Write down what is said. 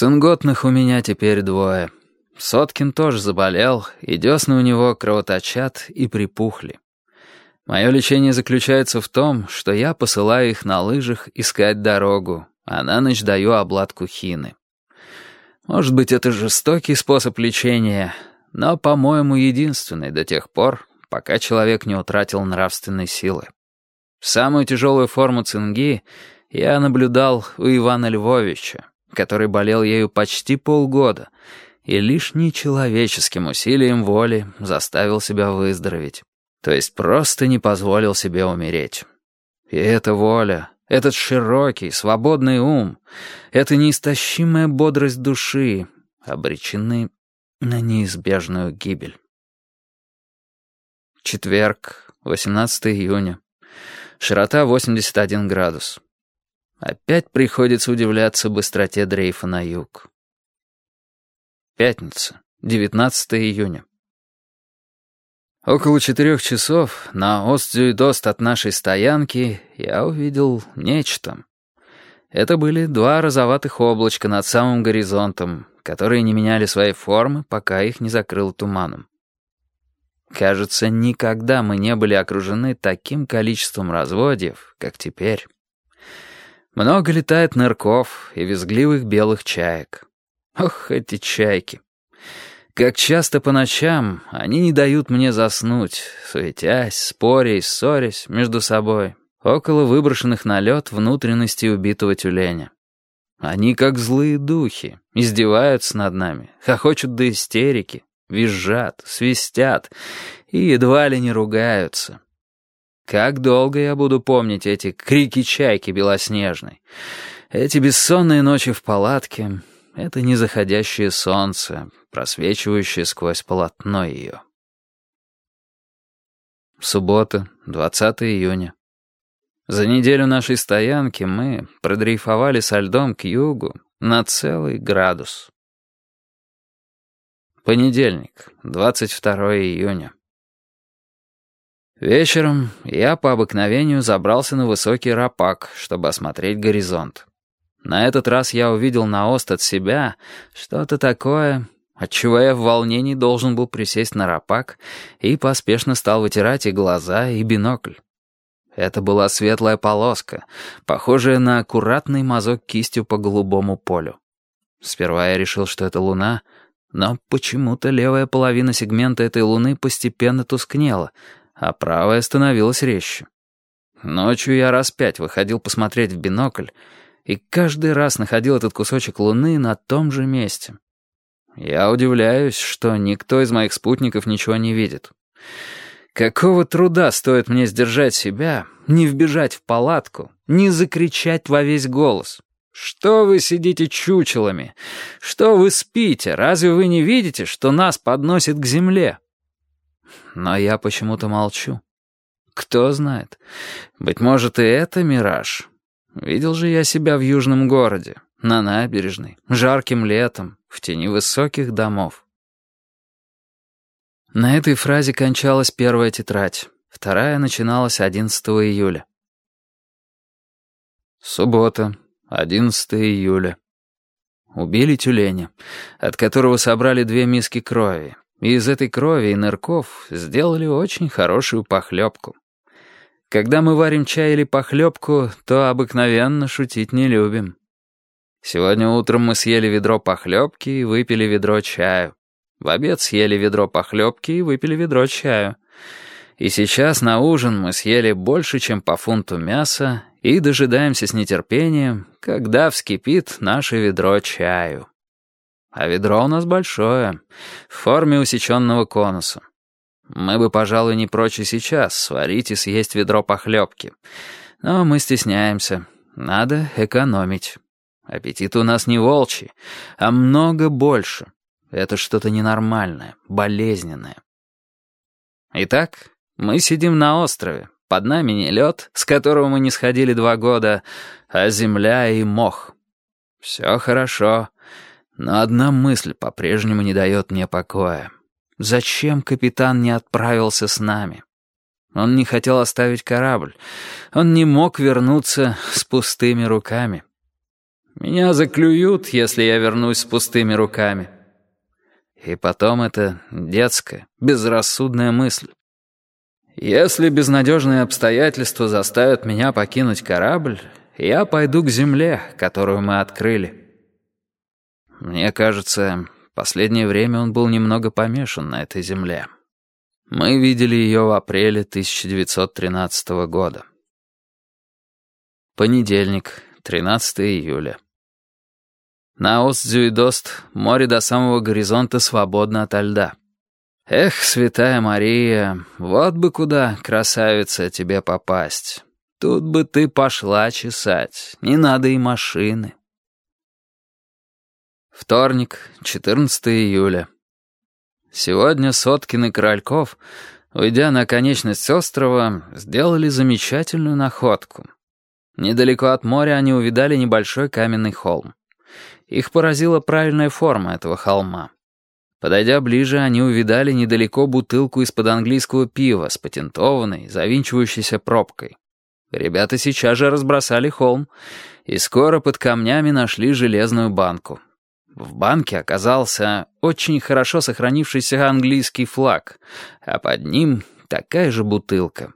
Цинготных у меня теперь двое. Соткин тоже заболел, и десны у него кровоточат и припухли. Мое лечение заключается в том, что я посылаю их на лыжах искать дорогу, а на ночь даю обладку хины. Может быть, это жестокий способ лечения, но, по-моему, единственный до тех пор, пока человек не утратил нравственной силы. Самую тяжелую форму цинги я наблюдал у Ивана Львовича, который болел ею почти полгода и лишь нечеловеческим усилием воли заставил себя выздороветь, то есть просто не позволил себе умереть. И эта воля, этот широкий, свободный ум, эта неистощимая бодрость души обречены на неизбежную гибель. Четверг, 18 июня. Широта 81 градус. Опять приходится удивляться быстроте дрейфа на юг. Пятница, 19 июня. Около четырех часов на Ост-Зюйдост от нашей стоянки я увидел нечто. Это были два розоватых облачка над самым горизонтом, которые не меняли своей формы, пока их не закрыл туманом. Кажется, никогда мы не были окружены таким количеством разводьев, как теперь. Много летает нырков и визгливых белых чаек. Ох, эти чайки. Как часто по ночам они не дают мне заснуть, суетясь, споря и ссорясь между собой, около выброшенных на лед внутренностей убитого тюленя. Они, как злые духи, издеваются над нами, хохочут до истерики, визжат, свистят и едва ли не ругаются. Как долго я буду помнить эти крики чайки белоснежной, эти бессонные ночи в палатке, это незаходящее солнце, просвечивающее сквозь полотно ее. Суббота, 20 июня. За неделю нашей стоянки мы продрейфовали со льдом к югу на целый градус. Понедельник, 22 июня. Вечером я по обыкновению забрался на высокий рапак, чтобы осмотреть горизонт. На этот раз я увидел на ост от себя что-то такое, отчего я в волнении должен был присесть на рапак и поспешно стал вытирать и глаза, и бинокль. Это была светлая полоска, похожая на аккуратный мазок кистью по голубому полю. Сперва я решил, что это луна, но почему-то левая половина сегмента этой луны постепенно тускнела — а правая становилась резче. Ночью я раз пять выходил посмотреть в бинокль, и каждый раз находил этот кусочек луны на том же месте. Я удивляюсь, что никто из моих спутников ничего не видит. Какого труда стоит мне сдержать себя, не вбежать в палатку, не закричать во весь голос? «Что вы сидите чучелами? Что вы спите? Разве вы не видите, что нас подносит к земле?» Но я почему-то молчу. Кто знает, быть может, и это мираж. Видел же я себя в южном городе, на набережной, жарким летом, в тени высоких домов. На этой фразе кончалась первая тетрадь, вторая начиналась 11 июля. Суббота, 11 июля. Убили тюленя, от которого собрали две миски крови, и из этой крови и нырков сделали очень хорошую похлебку. Когда мы варим чай или похлебку, то обыкновенно шутить не любим. Сегодня утром мы съели ведро похлебки и выпили ведро чаю. В обед съели ведро похлебки и выпили ведро чаю. И сейчас на ужин мы съели больше, чем по фунту мяса, и дожидаемся с нетерпением, когда вскипит наше ведро чаю. А ведро у нас большое, в форме усеченного конуса. Мы бы, пожалуй, не прочь сейчас сварить и съесть ведро похлебки. Но мы стесняемся. Надо экономить. Аппетит у нас не волчий, а много больше. Это что-то ненормальное, болезненное. Итак, мы сидим на острове. Под нами не лед, с которого мы не сходили два года, а земля и мох. Все хорошо. Но одна мысль по-прежнему не дает мне покоя. Зачем капитан не отправился с нами? Он не хотел оставить корабль. Он не мог вернуться с пустыми руками. Меня заклюют, если я вернусь с пустыми руками. И потом это детская, безрассудная мысль. Если безнадежные обстоятельства заставят меня покинуть корабль, я пойду к земле, которую мы открыли. Мне кажется, последнее время он был немного помешан на этой земле. Мы видели ее в апреле 1913 года. Понедельник, 13 июля. На Ост-Зюидост море до самого горизонта свободно ото льда. Эх, святая Мария, вот бы куда, красавица, тебе попасть. Тут бы ты пошла чесать, не надо и машины. Вторник, 14 июля. Сегодня Соткин и Корольков, уйдя на конечность острова, сделали замечательную находку. Недалеко от моря они увидали небольшой каменный холм. Их поразила правильная форма этого холма. Подойдя ближе, они увидали недалеко бутылку из-под английского пива с патентованной, завинчивающейся пробкой. Ребята сейчас же разбросали холм, и скоро под камнями нашли железную банку. В банке оказался очень хорошо сохранившийся английский флаг, а под ним такая же бутылка.